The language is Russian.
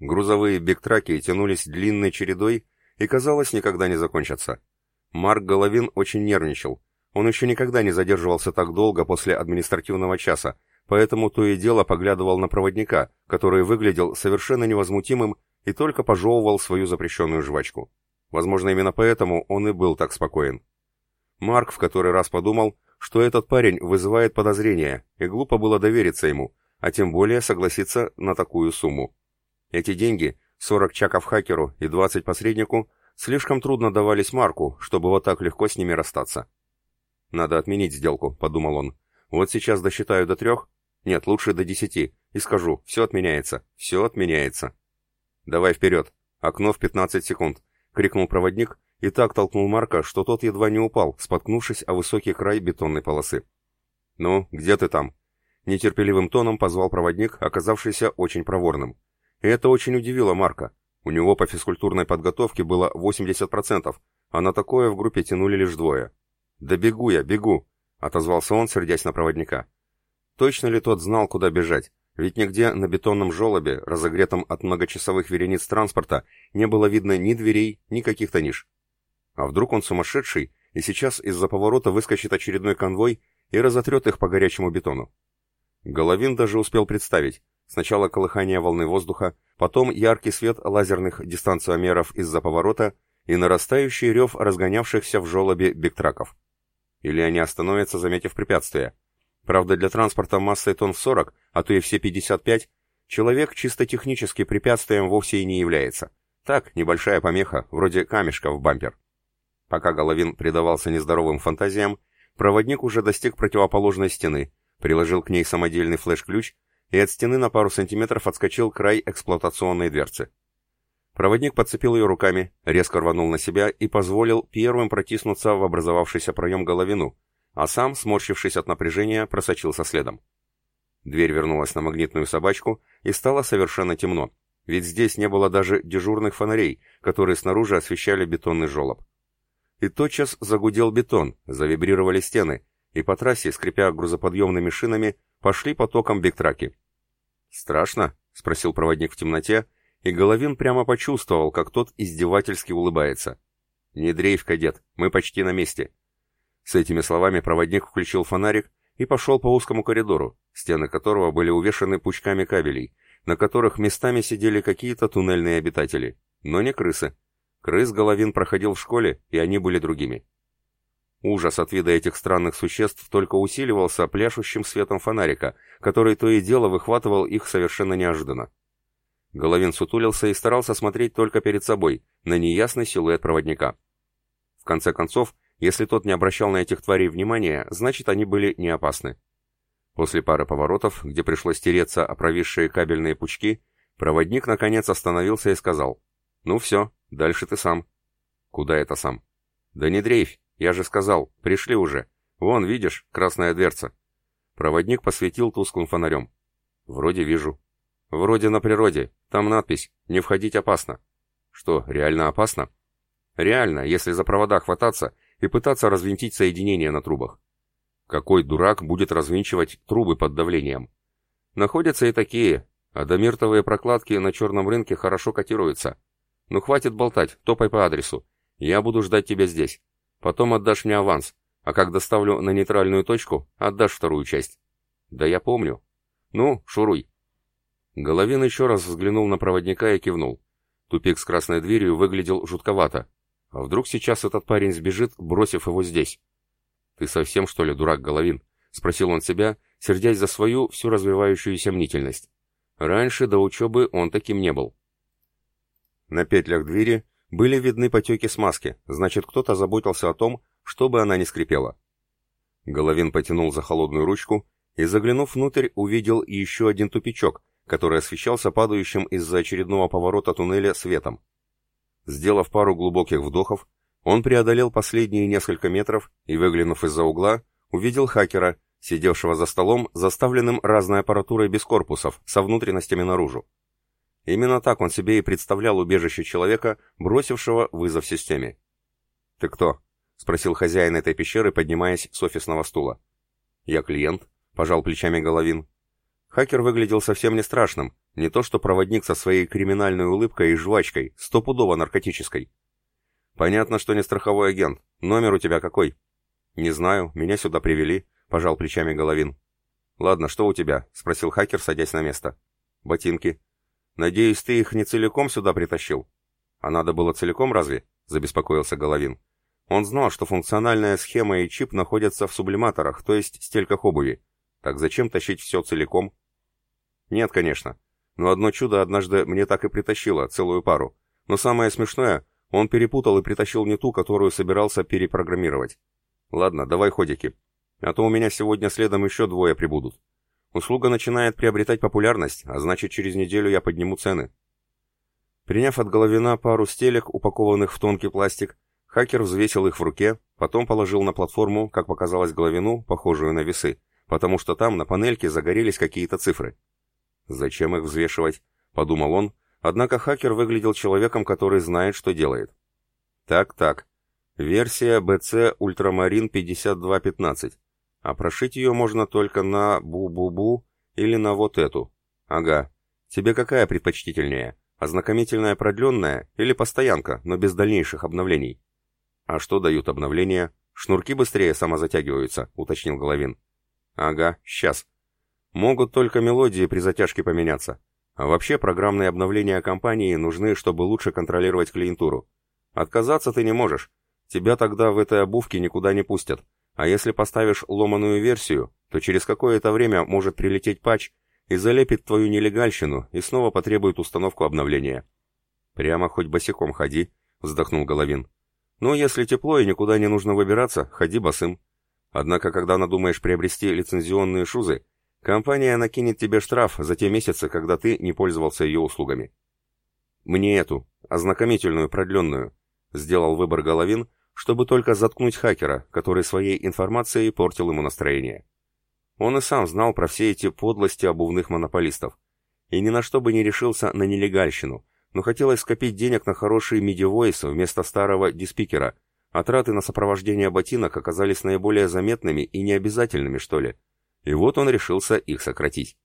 Грузовые бигтраки тянулись длинной чередой и, казалось, никогда не закончатся. Марк Головин очень нервничал. Он еще никогда не задерживался так долго после административного часа, поэтому то и дело поглядывал на проводника, который выглядел совершенно невозмутимым и только пожевывал свою запрещенную жвачку. Возможно, именно поэтому он и был так спокоен. Марк в который раз подумал, что этот парень вызывает подозрения, и глупо было довериться ему, а тем более согласиться на такую сумму. Эти деньги, 40 чаков хакеру и 20 посреднику, слишком трудно давались Марку, чтобы вот так легко с ними расстаться. «Надо отменить сделку», — подумал он. «Вот сейчас досчитаю до трех, нет, лучше до десяти, и скажу, все отменяется, все отменяется». «Давай вперед, окно в 15 секунд», — крикнул проводник и так толкнул Марка, что тот едва не упал, споткнувшись о высокий край бетонной полосы. «Ну, где ты там?» Нетерпеливым тоном позвал проводник, оказавшийся очень проворным. И это очень удивило Марка. У него по физкультурной подготовке было 80%, а на такое в группе тянули лишь двое. «Да бегу я, бегу!» — отозвался он, сердясь на проводника. Точно ли тот знал, куда бежать? Ведь нигде на бетонном желобе, разогретом от многочасовых верениц транспорта, не было видно ни дверей, ни каких-то ниш. А вдруг он сумасшедший, и сейчас из-за поворота выскочит очередной конвой и разотрет их по горячему бетону? Головин даже успел представить. Сначала колыхание волны воздуха, потом яркий свет лазерных дистанциомеров из-за поворота и нарастающий рев разгонявшихся в желобе бигтраков. Или они остановятся, заметив препятствие. Правда, для транспорта массой тонн в 40, а то и все 55, человек чисто технически препятствием вовсе и не является. Так, небольшая помеха, вроде камешка в бампер. Пока Головин предавался нездоровым фантазиям, проводник уже достиг противоположной стены, приложил к ней самодельный флеш-ключ и от стены на пару сантиметров отскочил край эксплуатационной дверцы. Проводник подцепил ее руками, резко рванул на себя и позволил первым протиснуться в образовавшийся проем головину, а сам, сморщившись от напряжения, просочился следом. Дверь вернулась на магнитную собачку, и стало совершенно темно, ведь здесь не было даже дежурных фонарей, которые снаружи освещали бетонный желоб. И тотчас загудел бетон, завибрировали стены, и по трассе, скрипя грузоподъемными шинами, пошли потоком бигтраки. «Страшно?» — спросил проводник в темноте, и Головин прямо почувствовал, как тот издевательски улыбается. «Не дрейф, кадет, мы почти на месте». С этими словами проводник включил фонарик и пошел по узкому коридору, стены которого были увешаны пучками кабелей, на которых местами сидели какие-то туннельные обитатели, но не крысы. Крыс Головин проходил в школе, и они были другими. Ужас от вида этих странных существ только усиливался пляшущим светом фонарика, который то и дело выхватывал их совершенно неожиданно. Головин сутулился и старался смотреть только перед собой, на неясный силуэт проводника. В конце концов, если тот не обращал на этих тварей внимания, значит они были не опасны. После пары поворотов, где пришлось тереться о провисшие кабельные пучки, проводник наконец остановился и сказал, «Ну все, дальше ты сам». «Куда это сам?» «Да не дрейфь, «Я же сказал, пришли уже. Вон, видишь, красная дверца». Проводник посветил тусклым фонарем. «Вроде вижу». «Вроде на природе. Там надпись «Не входить опасно». «Что, реально опасно?» «Реально, если за провода хвататься и пытаться развинтить соединение на трубах». «Какой дурак будет развинчивать трубы под давлением?» «Находятся и такие, а прокладки на черном рынке хорошо котируются. Ну хватит болтать, топай по адресу. Я буду ждать тебя здесь. Потом отдашь мне аванс, а как доставлю на нейтральную точку, отдашь вторую часть. Да я помню. Ну, шуруй. Головин еще раз взглянул на проводника и кивнул. Тупик с красной дверью выглядел жутковато. А вдруг сейчас этот парень сбежит, бросив его здесь? Ты совсем, что ли, дурак, Головин? Спросил он себя, сердясь за свою всю развивающуюся мнительность. Раньше до учебы он таким не был. На петлях двери были видны потеки смазки, значит, кто-то заботился о том, чтобы она не скрипела. Головин потянул за холодную ручку и, заглянув внутрь, увидел еще один тупичок, который освещался падающим из-за очередного поворота туннеля светом. Сделав пару глубоких вдохов, он преодолел последние несколько метров и, выглянув из-за угла, увидел хакера, сидевшего за столом, заставленным разной аппаратурой без корпусов, со внутренностями наружу. Именно так он себе и представлял убежище человека, бросившего вызов системе. «Ты кто?» — спросил хозяин этой пещеры, поднимаясь с офисного стула. «Я клиент», — пожал плечами Головин. Хакер выглядел совсем не страшным, Не то что проводник со своей криминальной улыбкой и жвачкой, стопудово наркотической. Понятно, что не страховой агент. Номер у тебя какой? Не знаю, меня сюда привели, пожал плечами Головин. Ладно, что у тебя? спросил хакер, садясь на место. Ботинки. Надеюсь, ты их не целиком сюда притащил? А надо было целиком разве? забеспокоился Головин. Он знал, что функциональная схема и чип находятся в сублиматорах, то есть стельках обуви. Так зачем тащить все целиком? Нет, конечно. Но одно чудо однажды мне так и притащило, целую пару. Но самое смешное, он перепутал и притащил не ту, которую собирался перепрограммировать. Ладно, давай ходики. А то у меня сегодня следом еще двое прибудут. Услуга начинает приобретать популярность, а значит через неделю я подниму цены. Приняв от Головина пару стелек, упакованных в тонкий пластик, хакер взвесил их в руке, потом положил на платформу, как показалось Головину, похожую на весы, потому что там на панельке загорелись какие-то цифры. «Зачем их взвешивать?» — подумал он, однако хакер выглядел человеком, который знает, что делает. «Так-так. Версия BC Ультрамарин 5215. А прошить ее можно только на бу-бу-бу или на вот эту. Ага. Тебе какая предпочтительнее? Ознакомительная продленная или постоянка, но без дальнейших обновлений?» «А что дают обновления? Шнурки быстрее самозатягиваются», — уточнил Головин. «Ага, сейчас», Могут только мелодии при затяжке поменяться. А вообще программные обновления компании нужны, чтобы лучше контролировать клиентуру. Отказаться ты не можешь. Тебя тогда в этой обувке никуда не пустят. А если поставишь ломаную версию, то через какое-то время может прилететь патч и залепит твою нелегальщину и снова потребует установку обновления. Прямо хоть босиком ходи, вздохнул Головин. Ну, если тепло и никуда не нужно выбираться, ходи босым. Однако, когда надумаешь приобрести лицензионные шузы, Компания накинет тебе штраф за те месяцы, когда ты не пользовался ее услугами. Мне эту, ознакомительную, продленную, сделал выбор Головин, чтобы только заткнуть хакера, который своей информацией портил ему настроение. Он и сам знал про все эти подлости обувных монополистов. И ни на что бы не решился на нелегальщину, но хотелось скопить денег на хороший MIDI-войс вместо старого диспикера, а траты на сопровождение ботинок оказались наиболее заметными и необязательными, что ли. И вот он решился их сократить.